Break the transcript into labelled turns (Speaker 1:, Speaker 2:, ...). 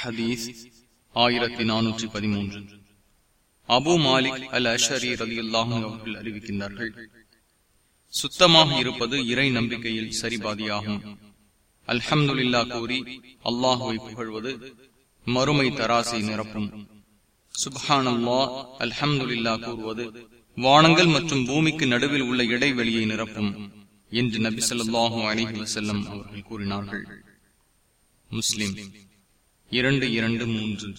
Speaker 1: ஹதீஸ் ஆயிரத்தி நானூற்றி பதிமூன்று. அபு மாலிக் அல் அஷரி ரலி அவர்கள் அறிவிக்கின்றார்கள் சுத்தமாக இருப்பது இறை நம்பிக்கையில் சரிபாதியாகும். அல்ஹம்துல்லா கூறி அல்லாஹுவை புகழ்வது மறுமை தராசை நிரப்பும். சுப்ஹான் அல்லா அல்ஹம்துலில்லா கூறுவது வானங்கள் மற்றும் பூமிக்கு நடுவில் உள்ள இடைவெளியை நிரப்பும் என்று நபி சொல்லாஹு அலிஹி வசல்லம் அவர்கள் கூறினார்கள். முஸ்லிம் இரண்டு இரண்டு மூன்று.